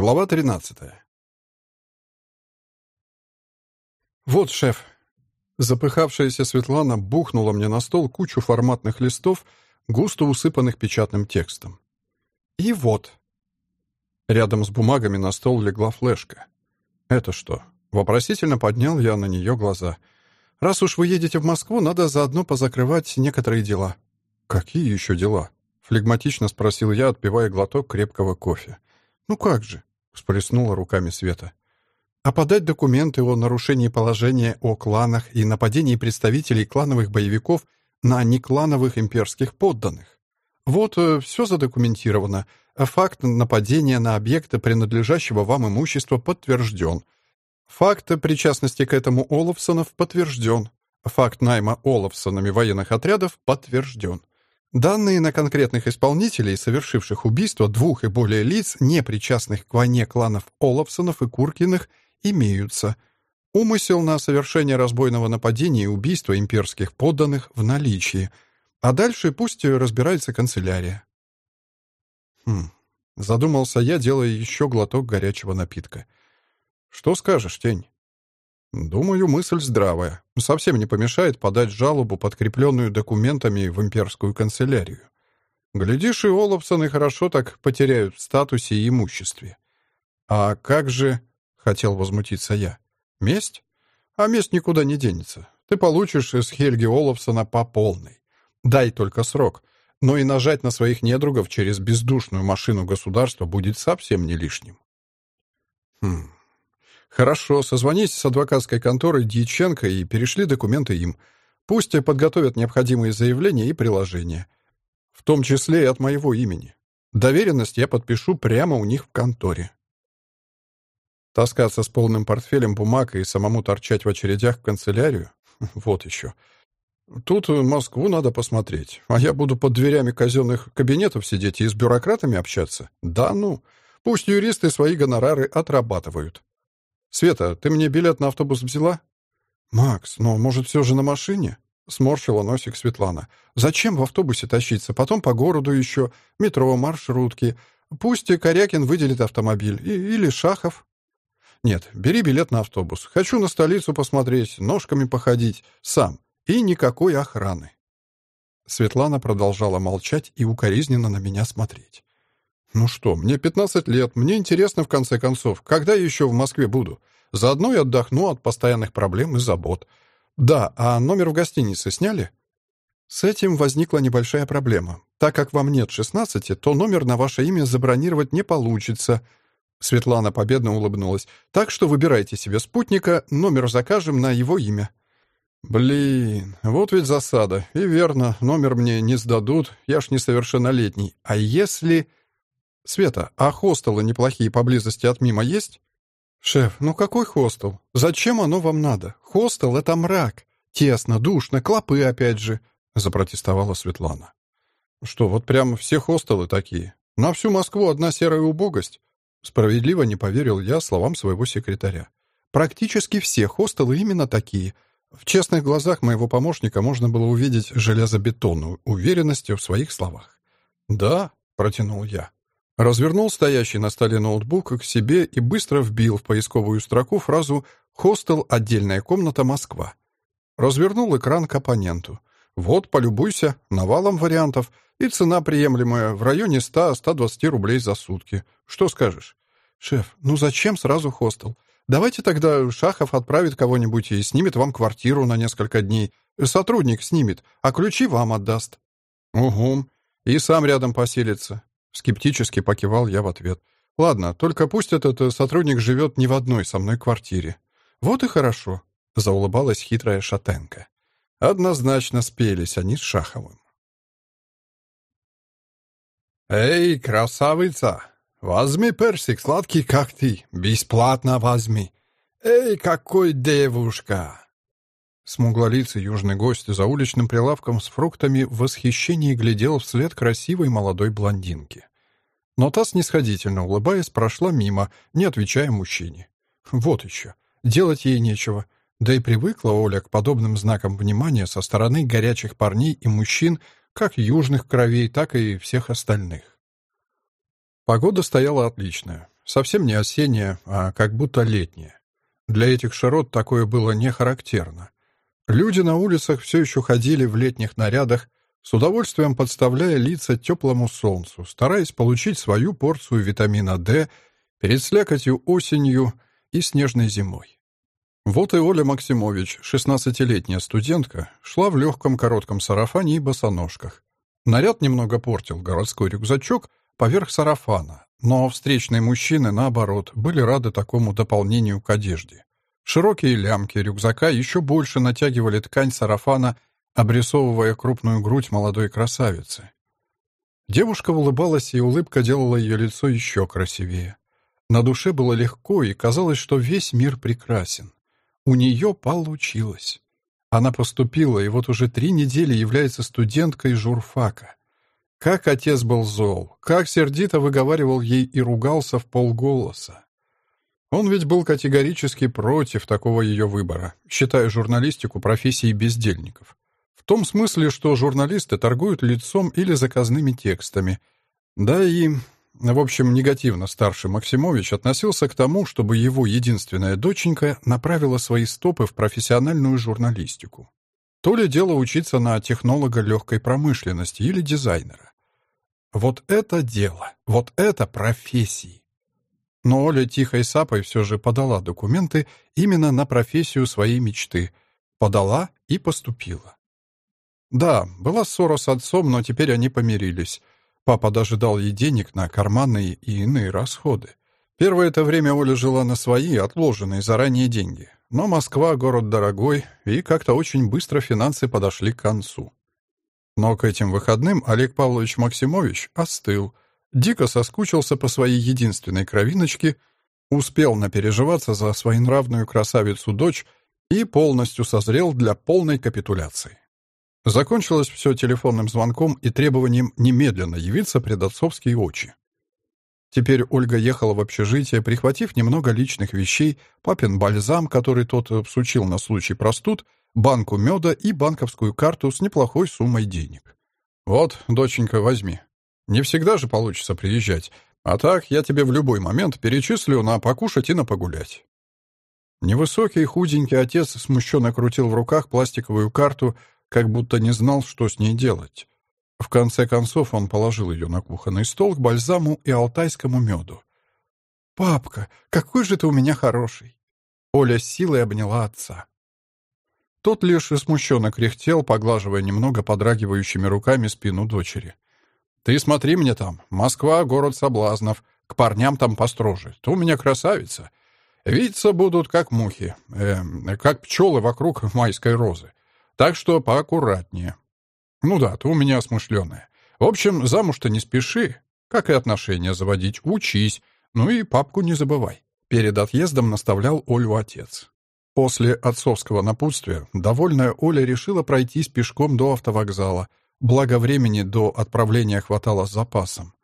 Глава 13. «Вот, шеф». Запыхавшаяся Светлана бухнула мне на стол кучу форматных листов, густо усыпанных печатным текстом. «И вот». Рядом с бумагами на стол легла флешка. «Это что?» Вопросительно поднял я на нее глаза. «Раз уж вы едете в Москву, надо заодно позакрывать некоторые дела». «Какие еще дела?» Флегматично спросил я, отпивая глоток крепкого кофе. «Ну как же?» — всплеснула руками Света. «А подать документы о нарушении положения о кланах и нападении представителей клановых боевиков на неклановых имперских подданных. Вот э, все задокументировано. Факт нападения на объекты принадлежащего вам имущества подтвержден. Факт причастности к этому Олафсонов подтвержден. Факт найма Олафсонами военных отрядов подтвержден. Данные на конкретных исполнителей, совершивших убийство двух и более лиц, не причастных к войне кланов Олафсонов и Куркиных, имеются. Умысел на совершение разбойного нападения и убийства имперских подданных в наличии. А дальше пусть разбирается канцелярия. Хм, задумался я, делая еще глоток горячего напитка. Что скажешь, Тень? Думаю, мысль здравая. Совсем не помешает подать жалобу, подкрепленную документами в имперскую канцелярию. Глядишь, и Олафсоны хорошо так потеряют в статусе и имуществе. А как же, хотел возмутиться я, месть? А месть никуда не денется. Ты получишь из Хельги Олафсона по полной. Дай только срок. Но и нажать на своих недругов через бездушную машину государства будет совсем не лишним. Хм, «Хорошо, созвонись с адвокатской конторой Дьяченко и перешли документы им. Пусть подготовят необходимые заявления и приложения. В том числе и от моего имени. Доверенность я подпишу прямо у них в конторе». Таскаться с полным портфелем бумаг и самому торчать в очередях в канцелярию? Вот еще. Тут Москву надо посмотреть. А я буду под дверями казенных кабинетов сидеть и с бюрократами общаться? Да ну. Пусть юристы свои гонорары отрабатывают. «Света, ты мне билет на автобус взяла?» «Макс, ну, может, все же на машине?» Сморщила носик Светлана. «Зачем в автобусе тащиться? Потом по городу еще, метро, маршрутки. Пусть Корякин выделит автомобиль. И, или Шахов». «Нет, бери билет на автобус. Хочу на столицу посмотреть, ножками походить. Сам. И никакой охраны». Светлана продолжала молчать и укоризненно на меня смотреть. «Ну что, мне 15 лет, мне интересно в конце концов, когда я еще в Москве буду. Заодно и отдохну от постоянных проблем и забот. Да, а номер в гостинице сняли?» С этим возникла небольшая проблема. Так как вам нет 16, то номер на ваше имя забронировать не получится. Светлана победно улыбнулась. Так что выбирайте себе спутника, номер закажем на его имя. Блин, вот ведь засада. И верно, номер мне не сдадут, я ж несовершеннолетний. А если... «Света, а хостелы неплохие поблизости от мимо есть?» «Шеф, ну какой хостел? Зачем оно вам надо? Хостел — это мрак. Тесно, душно, клопы опять же», — запротестовала Светлана. «Что, вот прям все хостелы такие? На всю Москву одна серая убогость?» Справедливо не поверил я словам своего секретаря. «Практически все хостелы именно такие. В честных глазах моего помощника можно было увидеть железобетонную уверенность в своих словах. «Да», — протянул я, Развернул стоящий на столе ноутбук к себе и быстро вбил в поисковую строку фразу «Хостел. Отдельная комната. Москва». Развернул экран к оппоненту. Вот, полюбуйся, навалом вариантов, и цена приемлемая, в районе 100-120 рублей за сутки. Что скажешь? Шеф, ну зачем сразу хостел? Давайте тогда Шахов отправит кого-нибудь и снимет вам квартиру на несколько дней. Сотрудник снимет, а ключи вам отдаст. Угу. И сам рядом поселится. Скептически покивал я в ответ. «Ладно, только пусть этот э, сотрудник живет не в одной со мной квартире». «Вот и хорошо», — заулыбалась хитрая шатенка. Однозначно спелись они с Шаховым. «Эй, красавица, возьми персик сладкий, как ты, бесплатно возьми. Эй, какой девушка!» Смуглолицый южный гость за уличным прилавком с фруктами в восхищении глядел вслед красивой молодой блондинки. Но та, снисходительно улыбаясь, прошла мимо, не отвечая мужчине. Вот еще. Делать ей нечего. Да и привыкла Оля к подобным знакам внимания со стороны горячих парней и мужчин, как южных кровей, так и всех остальных. Погода стояла отличная. Совсем не осенняя, а как будто летняя. Для этих широт такое было не характерно. Люди на улицах все еще ходили в летних нарядах, с удовольствием подставляя лица теплому солнцу, стараясь получить свою порцию витамина D перед слякотью осенью и снежной зимой. Вот и Оля Максимович, 16-летняя студентка, шла в легком коротком сарафане и босоножках. Наряд немного портил городской рюкзачок поверх сарафана, но встречные мужчины, наоборот, были рады такому дополнению к одежде. Широкие лямки рюкзака еще больше натягивали ткань сарафана, обрисовывая крупную грудь молодой красавицы. Девушка улыбалась, и улыбка делала ее лицо еще красивее. На душе было легко, и казалось, что весь мир прекрасен. У нее получилось. Она поступила, и вот уже три недели является студенткой журфака. Как отец был зол, как сердито выговаривал ей и ругался в полголоса. Он ведь был категорически против такого ее выбора, считая журналистику профессией бездельников. В том смысле, что журналисты торгуют лицом или заказными текстами. Да и в общем, негативно старший Максимович относился к тому, чтобы его единственная доченька направила свои стопы в профессиональную журналистику. То ли дело учиться на технолога легкой промышленности или дизайнера. Вот это дело, вот это профессии. Но Оля тихой сапой все же подала документы именно на профессию своей мечты. Подала и поступила. Да, была ссора с отцом, но теперь они помирились. Папа даже дал ей денег на карманные и иные расходы. Первое это время Оля жила на свои, отложенные заранее деньги. Но Москва — город дорогой, и как-то очень быстро финансы подошли к концу. Но к этим выходным Олег Павлович Максимович остыл, дико соскучился по своей единственной кровиночке, успел напереживаться за своенравную красавицу-дочь и полностью созрел для полной капитуляции. Закончилось все телефонным звонком и требованием немедленно явиться пред отцовские очи. Теперь Ольга ехала в общежитие, прихватив немного личных вещей, папин бальзам, который тот всучил на случай простуд, банку меда и банковскую карту с неплохой суммой денег. «Вот, доченька, возьми. Не всегда же получится приезжать, а так я тебе в любой момент перечислю на покушать и на погулять». Невысокий, худенький отец смущенно крутил в руках пластиковую карту, как будто не знал, что с ней делать. В конце концов он положил ее на кухонный стол к бальзаму и алтайскому меду. «Папка, какой же ты у меня хороший!» Оля с силой обняла отца. Тот лишь смущенно кряхтел, поглаживая немного подрагивающими руками спину дочери. «Ты смотри мне там. Москва — город соблазнов. К парням там построже. Ты у меня красавица. Видеться будут как мухи, э, как пчелы вокруг майской розы. Так что поаккуратнее. Ну да, ты у меня смышленая. В общем, замуж-то не спеши. Как и отношения заводить, учись. Ну и папку не забывай. Перед отъездом наставлял Олю отец. После отцовского напутствия довольная Оля решила пройтись пешком до автовокзала, благо времени до отправления хватало с запасом.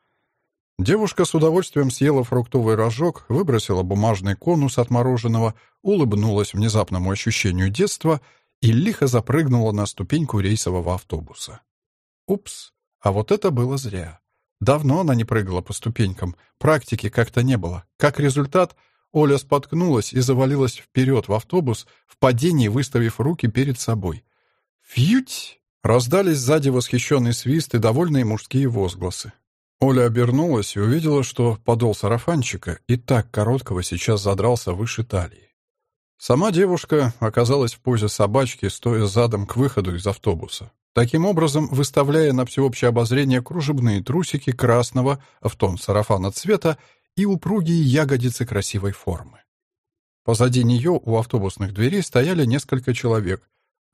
Девушка с удовольствием съела фруктовый рожок, выбросила бумажный конус от мороженого, улыбнулась внезапному ощущению детства — и лихо запрыгнула на ступеньку рейсового автобуса. Упс, а вот это было зря. Давно она не прыгала по ступенькам, практики как-то не было. Как результат, Оля споткнулась и завалилась вперед в автобус, в падении выставив руки перед собой. «Фьють!» Раздались сзади восхищенный свист и довольные мужские возгласы. Оля обернулась и увидела, что подол сарафанчика и так короткого сейчас задрался выше талии. Сама девушка оказалась в позе собачки, стоя задом к выходу из автобуса. Таким образом, выставляя на всеобщее обозрение кружевные трусики красного в тон сарафана цвета и упругие ягодицы красивой формы. Позади нее у автобусных дверей стояли несколько человек.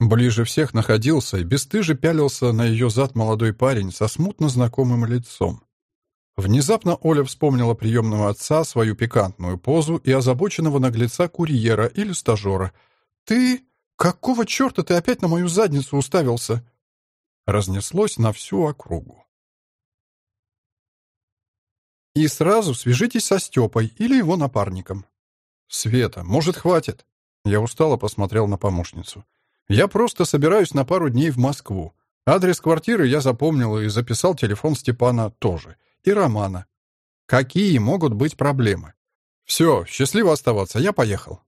Ближе всех находился и бесстыже пялился на ее зад молодой парень со смутно знакомым лицом. Внезапно Оля вспомнила приемного отца, свою пикантную позу и озабоченного наглеца курьера или стажера. «Ты? Какого черта ты опять на мою задницу уставился?» Разнеслось на всю округу. «И сразу свяжитесь со Степой или его напарником». «Света, может, хватит?» Я устало посмотрел на помощницу. «Я просто собираюсь на пару дней в Москву. Адрес квартиры я запомнил и записал телефон Степана тоже и Романа. Какие могут быть проблемы? Все, счастливо оставаться, я поехал.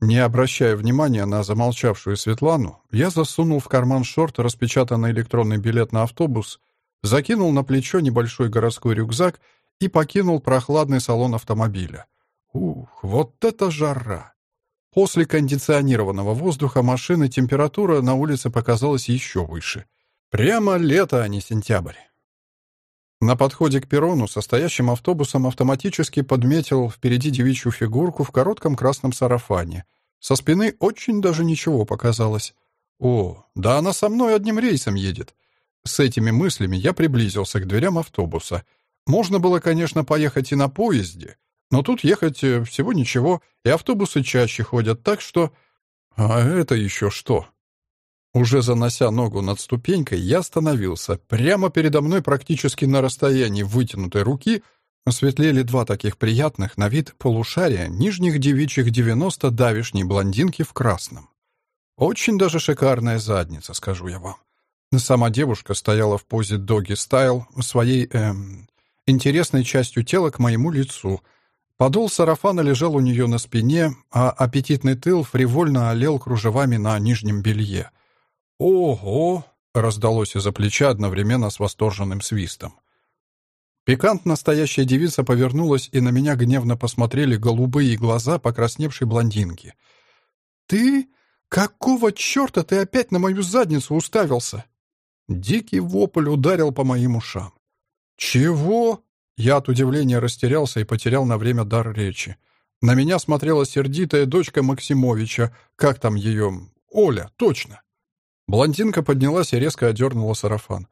Не обращая внимания на замолчавшую Светлану, я засунул в карман шорт распечатанный электронный билет на автобус, закинул на плечо небольшой городской рюкзак и покинул прохладный салон автомобиля. Ух, вот это жара! После кондиционированного воздуха машины температура на улице показалась еще выше. Прямо лето, а не сентябрь. На подходе к перрону состоящим автобусом автоматически подметил впереди девичью фигурку в коротком красном сарафане. Со спины очень даже ничего показалось. О, да она со мной одним рейсом едет. С этими мыслями я приблизился к дверям автобуса. Можно было, конечно, поехать и на поезде, но тут ехать э, всего ничего, и автобусы чаще ходят, так что... А это еще что? Уже занося ногу над ступенькой, я остановился. Прямо передо мной, практически на расстоянии вытянутой руки, осветлели два таких приятных на вид полушария нижних девичьих 90 давишней блондинки в красном. Очень даже шикарная задница, скажу я вам. Сама девушка стояла в позе доги-стайл, своей, эм, интересной частью тела к моему лицу. Подол сарафана лежал у нее на спине, а аппетитный тыл фривольно олел кружевами на нижнем белье — «Ого!» — раздалось из-за плеча одновременно с восторженным свистом. Пикант настоящая девица повернулась, и на меня гневно посмотрели голубые глаза покрасневшей блондинки. «Ты? Какого черта ты опять на мою задницу уставился?» Дикий вопль ударил по моим ушам. «Чего?» Я от удивления растерялся и потерял на время дар речи. На меня смотрела сердитая дочка Максимовича. Как там ее? Оля, точно. Блондинка поднялась и резко одернула сарафан.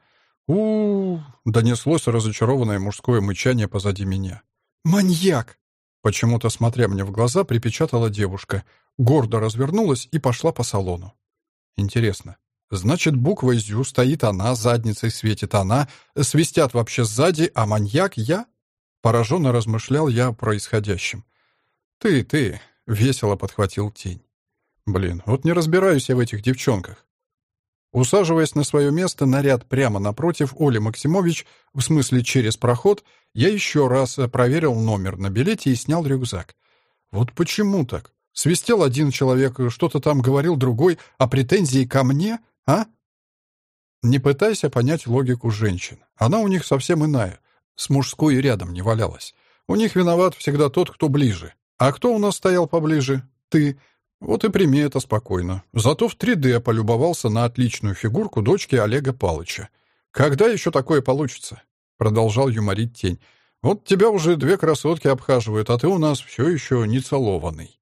у, -у, -у донеслось разочарованное мужское мычание позади меня. «Маньяк!» Почему-то, смотря мне в глаза, припечатала девушка, гордо развернулась и пошла по салону. Интересно, значит, буква «Зю» стоит она, задницей светит она, свистят вообще сзади, а маньяк я? Пораженно размышлял я о происходящем. «Ты, ты!» — весело подхватил тень. «Блин, вот не разбираюсь я в этих девчонках. Усаживаясь на свое место на ряд прямо напротив Оли Максимович, в смысле через проход, я еще раз проверил номер на билете и снял рюкзак. Вот почему так? Свистел один человек, что-то там говорил другой, а претензии ко мне, а? Не пытайся понять логику женщин. Она у них совсем иная. С мужской рядом не валялась. У них виноват всегда тот, кто ближе. А кто у нас стоял поближе? Ты. Вот и прими это спокойно. Зато в 3D полюбовался на отличную фигурку дочки Олега Палыча. «Когда еще такое получится?» Продолжал юморить тень. «Вот тебя уже две красотки обхаживают, а ты у нас все еще не целованный».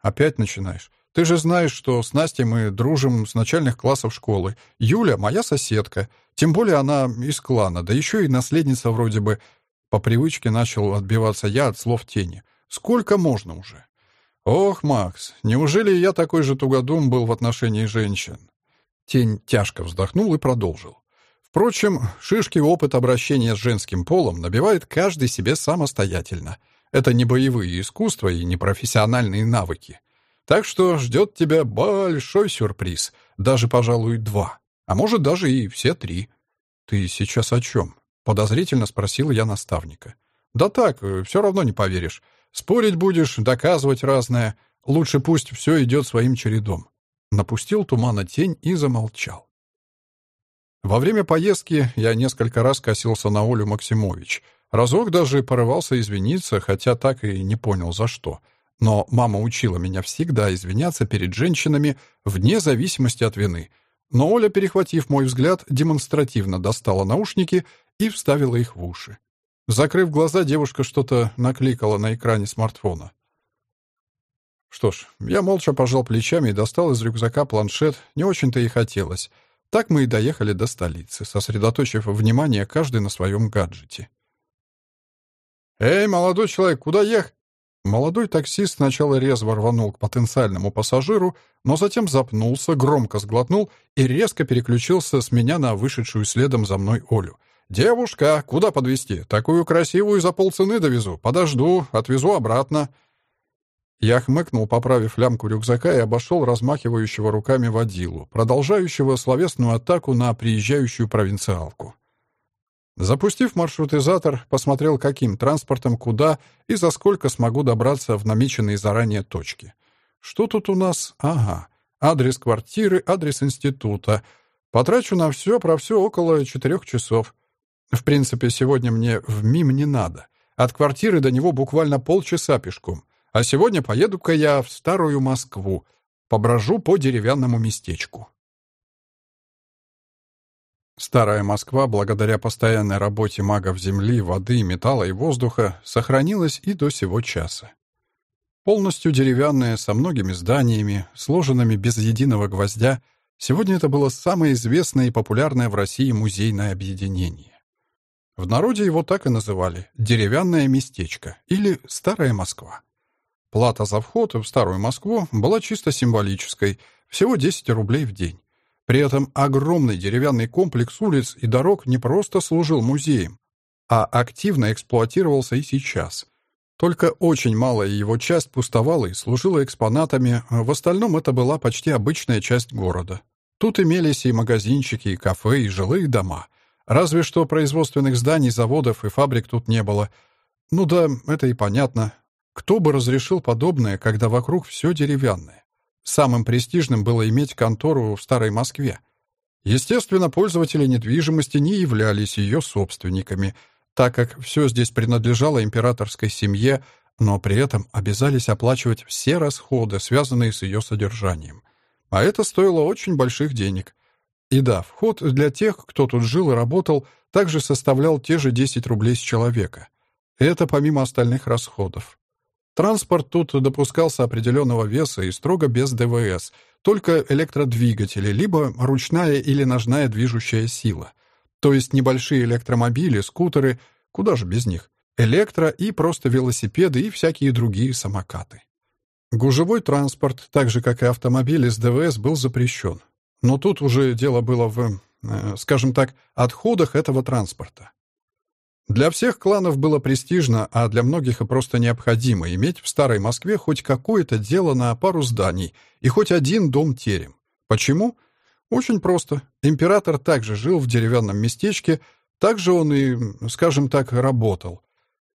«Опять начинаешь. Ты же знаешь, что с Настей мы дружим с начальных классов школы. Юля — моя соседка. Тем более она из клана, да еще и наследница вроде бы. По привычке начал отбиваться я от слов тени. Сколько можно уже?» «Ох, Макс, неужели я такой же тугодум был в отношении женщин?» Тень тяжко вздохнул и продолжил. Впрочем, шишки опыт обращения с женским полом набивает каждый себе самостоятельно. Это не боевые искусства и не профессиональные навыки. Так что ждет тебя большой сюрприз, даже, пожалуй, два, а может, даже и все три. «Ты сейчас о чем?» — подозрительно спросил я наставника. «Да так, все равно не поверишь. Спорить будешь, доказывать разное. Лучше пусть все идет своим чередом. Напустил тумана тень и замолчал. Во время поездки я несколько раз косился на Олю Максимович. Разок даже порывался извиниться, хотя так и не понял, за что. Но мама учила меня всегда извиняться перед женщинами вне зависимости от вины. Но Оля, перехватив мой взгляд, демонстративно достала наушники и вставила их в уши. Закрыв глаза, девушка что-то накликала на экране смартфона. Что ж, я молча пожал плечами и достал из рюкзака планшет, не очень-то и хотелось. Так мы и доехали до столицы, сосредоточив внимание каждый на своем гаджете. «Эй, молодой человек, куда ех?» Молодой таксист сначала резво рванул к потенциальному пассажиру, но затем запнулся, громко сглотнул и резко переключился с меня на вышедшую следом за мной Олю — «Девушка, куда подвезти? Такую красивую за полцены довезу. Подожду, отвезу обратно». Я хмыкнул, поправив лямку рюкзака, и обошел размахивающего руками водилу, продолжающего словесную атаку на приезжающую провинциалку. Запустив маршрутизатор, посмотрел, каким транспортом, куда и за сколько смогу добраться в намеченные заранее точки. Что тут у нас? Ага. Адрес квартиры, адрес института. Потрачу на все про все около четырех часов. В принципе, сегодня мне в МИМ не надо. От квартиры до него буквально полчаса пешком. А сегодня поеду-ка я в Старую Москву. Поброжу по деревянному местечку. Старая Москва, благодаря постоянной работе магов земли, воды, металла и воздуха, сохранилась и до сего часа. Полностью деревянная, со многими зданиями, сложенными без единого гвоздя, сегодня это было самое известное и популярное в России музейное объединение. В народе его так и называли «деревянное местечко» или «старая Москва». Плата за вход в старую Москву была чисто символической, всего 10 рублей в день. При этом огромный деревянный комплекс улиц и дорог не просто служил музеем, а активно эксплуатировался и сейчас. Только очень малая его часть пустовала и служила экспонатами, а в остальном это была почти обычная часть города. Тут имелись и магазинчики, и кафе, и жилые дома. Разве что производственных зданий, заводов и фабрик тут не было. Ну да, это и понятно. Кто бы разрешил подобное, когда вокруг все деревянное? Самым престижным было иметь контору в Старой Москве. Естественно, пользователи недвижимости не являлись ее собственниками, так как все здесь принадлежало императорской семье, но при этом обязались оплачивать все расходы, связанные с ее содержанием. А это стоило очень больших денег. И да, вход для тех, кто тут жил и работал, также составлял те же 10 рублей с человека. Это помимо остальных расходов. Транспорт тут допускался определенного веса и строго без ДВС, только электродвигатели, либо ручная или ножная движущая сила. То есть небольшие электромобили, скутеры, куда же без них, электро и просто велосипеды и всякие другие самокаты. Гужевой транспорт, так же как и автомобили с ДВС, был запрещен. Но тут уже дело было в, э, скажем так, отходах этого транспорта. Для всех кланов было престижно, а для многих и просто необходимо иметь в Старой Москве хоть какое-то дело на пару зданий и хоть один дом-терем. Почему? Очень просто. Император также жил в деревянном местечке, также он и, скажем так, работал.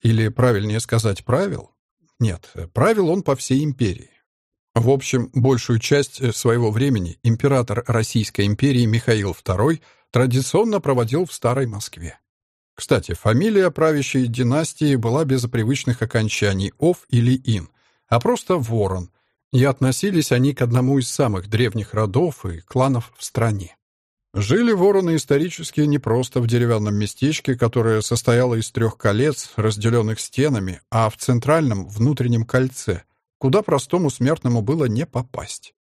Или, правильнее сказать, правил? Нет, правил он по всей империи. В общем, большую часть своего времени император Российской империи Михаил II традиционно проводил в Старой Москве. Кстати, фамилия правящей династии была без привычных окончаний «ов» или «ин», а просто «ворон», и относились они к одному из самых древних родов и кланов в стране. Жили вороны исторически не просто в деревянном местечке, которое состояло из трех колец, разделенных стенами, а в центральном внутреннем кольце, куда простому смертному было не попасть.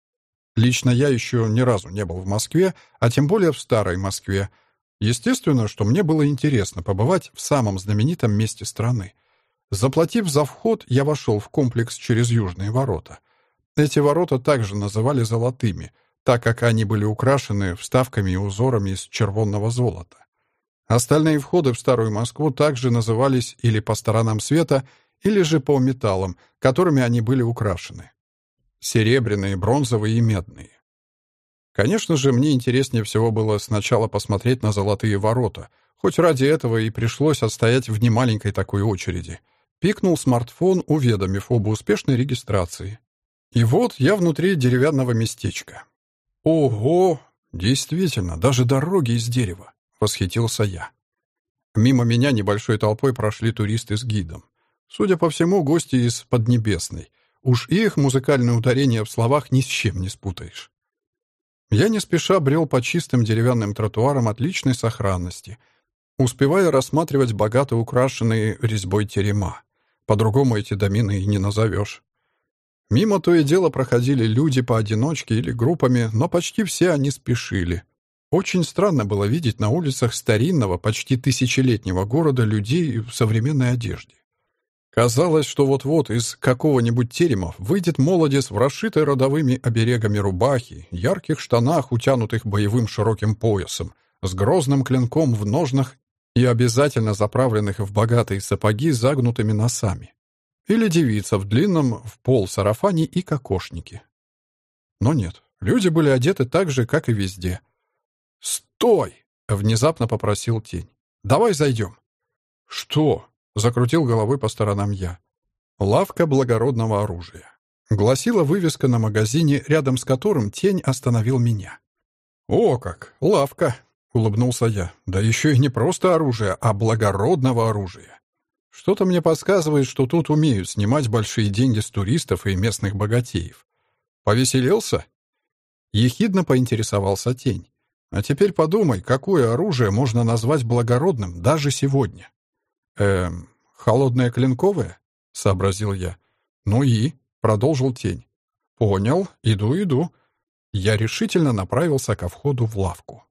Лично я еще ни разу не был в Москве, а тем более в Старой Москве — Естественно, что мне было интересно побывать в самом знаменитом месте страны. Заплатив за вход, я вошел в комплекс через южные ворота. Эти ворота также называли «золотыми», так как они были украшены вставками и узорами из червонного золота. Остальные входы в Старую Москву также назывались или по сторонам света, или же по металлам, которыми они были украшены. Серебряные, бронзовые и медные. Конечно же, мне интереснее всего было сначала посмотреть на золотые ворота. Хоть ради этого и пришлось отстоять в немаленькой такой очереди. Пикнул смартфон, уведомив об успешной регистрации. И вот я внутри деревянного местечка. «Ого! Действительно, даже дороги из дерева!» — восхитился я. Мимо меня небольшой толпой прошли туристы с гидом. Судя по всему, гости из Поднебесной. Уж их музыкальное ударение в словах ни с чем не спутаешь. Я не спеша брел по чистым деревянным тротуарам отличной сохранности, успевая рассматривать богато украшенные резьбой терема. По-другому эти домины и не назовешь. Мимо то и дело проходили люди поодиночке или группами, но почти все они спешили. Очень странно было видеть на улицах старинного, почти тысячелетнего города людей в современной одежде. Казалось, что вот-вот из какого-нибудь терема выйдет молодец в расшитой родовыми оберегами рубахи, ярких штанах, утянутых боевым широким поясом, с грозным клинком в ножнах и обязательно заправленных в богатые сапоги загнутыми носами. Или девица в длинном в пол сарафане и кокошнике. Но нет, люди были одеты так же, как и везде. «Стой!» — внезапно попросил тень. Давай зайдем». «Что?» — закрутил головой по сторонам я. «Лавка благородного оружия». Гласила вывеска на магазине, рядом с которым тень остановил меня. «О как! Лавка!» — улыбнулся я. «Да еще и не просто оружие, а благородного оружия. Что-то мне подсказывает, что тут умеют снимать большие деньги с туристов и местных богатеев. Повеселился?» Ехидно поинтересовался тень. «А теперь подумай, какое оружие можно назвать благородным даже сегодня?» «Эм, холодное клинковое?» — сообразил я. «Ну и?» Продолжил тень. «Понял. Иду, иду». Я решительно направился ко входу в лавку.